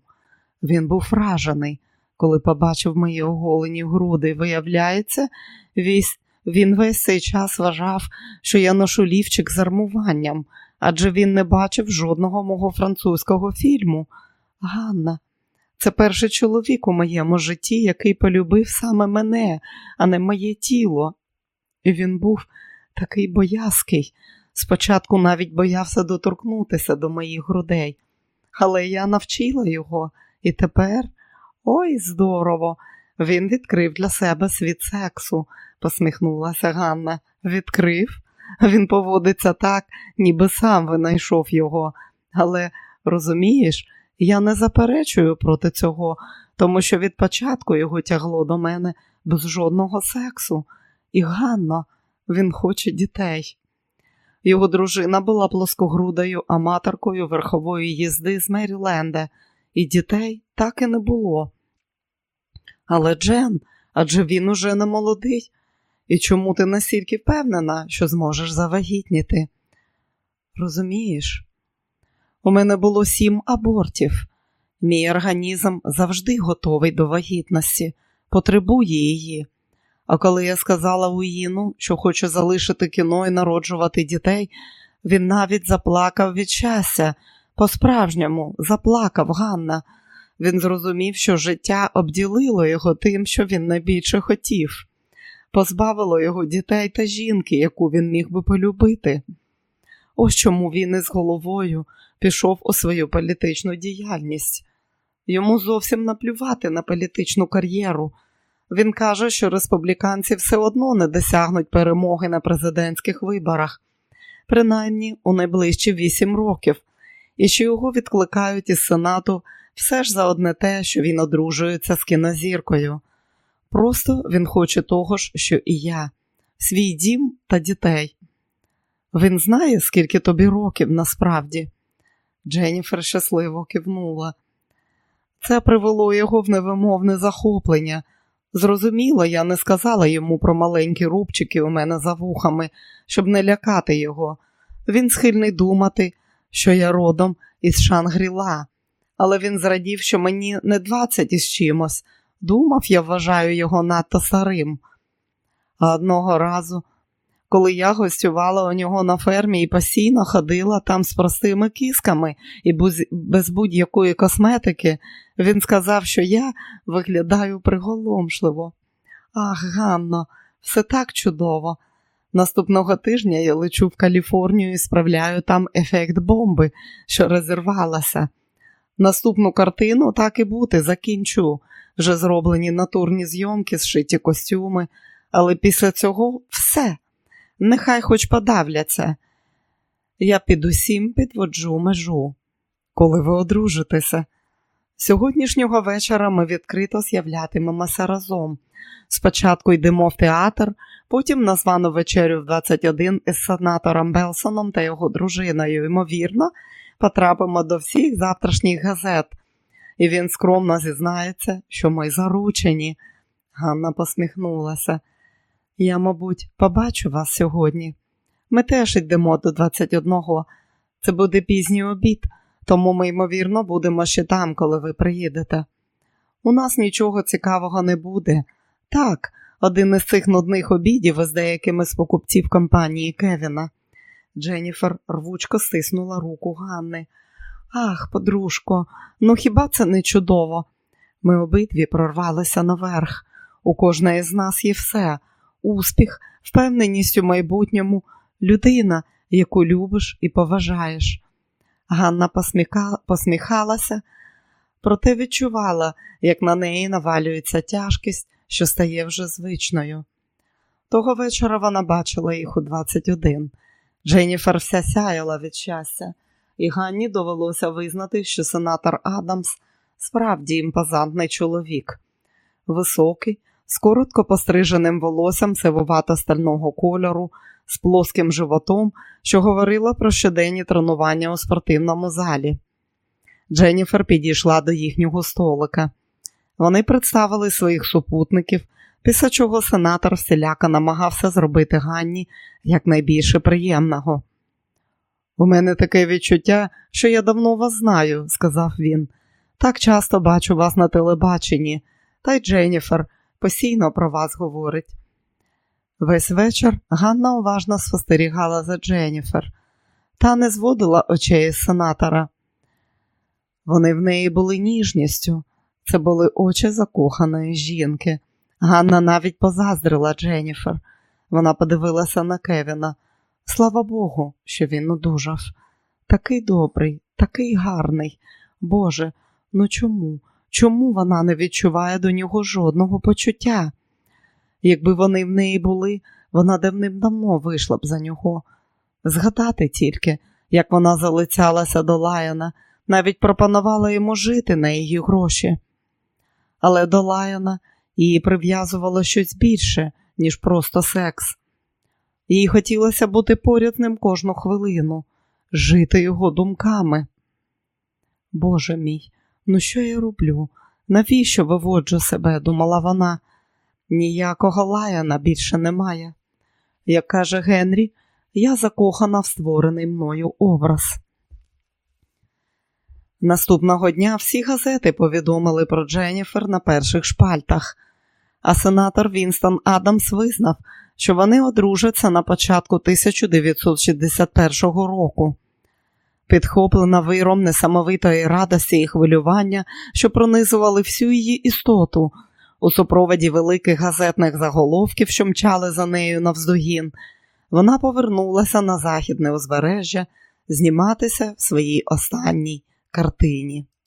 Speaker 1: Він був вражений, коли побачив мої оголені груди. Виявляється, весь, він весь цей час вважав, що я ношу лівчик з армуванням, адже він не бачив жодного мого французького фільму. Ганна, це перший чоловік у моєму житті, який полюбив саме мене, а не моє тіло. І він був такий боязкий. Спочатку навіть боявся доторкнутися до моїх грудей, але я навчила його, і тепер ой, здорово! Він відкрив для себе світ сексу, посміхнулася Ганна. Відкрив? Він поводиться так, ніби сам винайшов його. Але розумієш, я не заперечую проти цього, тому що від початку його тягло до мене без жодного сексу. І Ганна, він хоче дітей. Його дружина була плоскогрудою аматоркою верхової їзди з Меріленда, і дітей так і не було. Але Джен, адже він уже не молодий. І чому ти настільки впевнена, що зможеш завагітніти? Розумієш, у мене було сім абортів. Мій організм завжди готовий до вагітності, потребує її. А коли я сказала Уїну, що хочу залишити кіно і народжувати дітей, він навіть заплакав від щастя. По-справжньому заплакав Ганна. Він зрозумів, що життя обділило його тим, що він найбільше хотів, позбавило його дітей та жінки, яку він міг би полюбити. Ось чому він із головою пішов у свою політичну діяльність. Йому зовсім наплювати на політичну кар'єру. Він каже, що республіканці все одно не досягнуть перемоги на президентських виборах, принаймні у найближчі вісім років, і що його відкликають із Сенату все ж за одне те, що він одружується з кінозіркою. Просто він хоче того ж, що і я, свій дім та дітей. Він знає, скільки тобі років насправді. Дженніфер щасливо кивнула. Це привело його в невимовне захоплення. Зрозуміло, я не сказала йому про маленькі рубчики у мене за вухами, щоб не лякати його. Він схильний думати, що я родом із Шангріла, але він зрадів, що мені не двадцять із чимось. Думав, я вважаю його надто старим. А одного разу, коли я гостювала у нього на фермі і постійно ходила там з простими кісками і без будь-якої косметики, він сказав, що я виглядаю приголомшливо. Ах, Ганно, все так чудово. Наступного тижня я лечу в Каліфорнію і справляю там ефект бомби, що розірвалася. Наступну картину так і бути, закінчу. Вже зроблені натурні зйомки, зшиті костюми, але після цього все. Нехай хоч подавляться. Я під усім підводжу межу, коли ви одружитеся. Сьогоднішнього вечора ми відкрито з'являтимемося разом. Спочатку йдемо в театр, потім на звану вечерю в 21 із сенатором Белсоном та його дружиною. Ймовірно, потрапимо до всіх завтрашніх газет. І він скромно зізнається, що ми заручені. Ганна посміхнулася. Я, мабуть, побачу вас сьогодні. Ми теж йдемо до 21-го. Це буде пізній обід, тому ми, ймовірно, будемо ще там, коли ви приїдете. У нас нічого цікавого не буде. Так, один із цих нудних обідів із деякими з покупців компанії Кевіна. Дженніфер рвучко стиснула руку Ганни. Ах, подружко, ну хіба це не чудово? Ми обидві прорвалися наверх. У кожної з нас є все успіх, впевненість у майбутньому, людина, яку любиш і поважаєш. Ганна посміха... посміхалася, проте відчувала, як на неї навалюється тяжкість, що стає вже звичною. Того вечора вона бачила їх у 21. Дженніфер вся сяяла від щастя, і Ганні довелося визнати, що сенатор Адамс справді імпозантний чоловік. Високий, з коротко постриженим волоссям сивувато стального кольору, з плоским животом, що говорила про щоденні тренування у спортивному залі. Дженніфер підійшла до їхнього столика. Вони представили своїх супутників, після чого сенатор всіляка намагався зробити Ганні якнайбільше приємного. У мене таке відчуття, що я давно вас знаю, сказав він. Так часто бачу вас на телебаченні, та й Дженніфер постійно про вас говорить. Весь вечір Ганна уважно спостерігала за Дженніфер та не зводила очей сенатора. Вони в неї були ніжністю, це були очі закоханої жінки. Ганна навіть позаздрила Дженніфер. Вона подивилася на Кевіна. Слава Богу, що він одужав. Такий добрий, такий гарний. Боже, ну чому? Чому вона не відчуває до нього жодного почуття? Якби вони в неї були, вона давним-давно вийшла б за нього. Згадати тільки, як вона залицялася до Лаяна, навіть пропонувала йому жити на її гроші. Але до Лаяна її прив'язувало щось більше, ніж просто секс. Їй хотілося бути поряд ним кожну хвилину, жити його думками. Боже мій, ну що я роблю? Навіщо виводжу себе? думала вона. Ніякого лаяна більше немає. Як каже Генрі, я закохана в створений мною образ. Наступного дня всі газети повідомили про Дженніфер на перших шпальтах, а сенатор Вінстон Адамс визнав, що вони одружаться на початку 1961 року. Підхоплена виром несамовитої радості і хвилювання, що пронизували всю її істоту, у супроводі великих газетних заголовків, що мчали за нею навздогін, вона повернулася на західне узбережжя зніматися в своїй останній картині.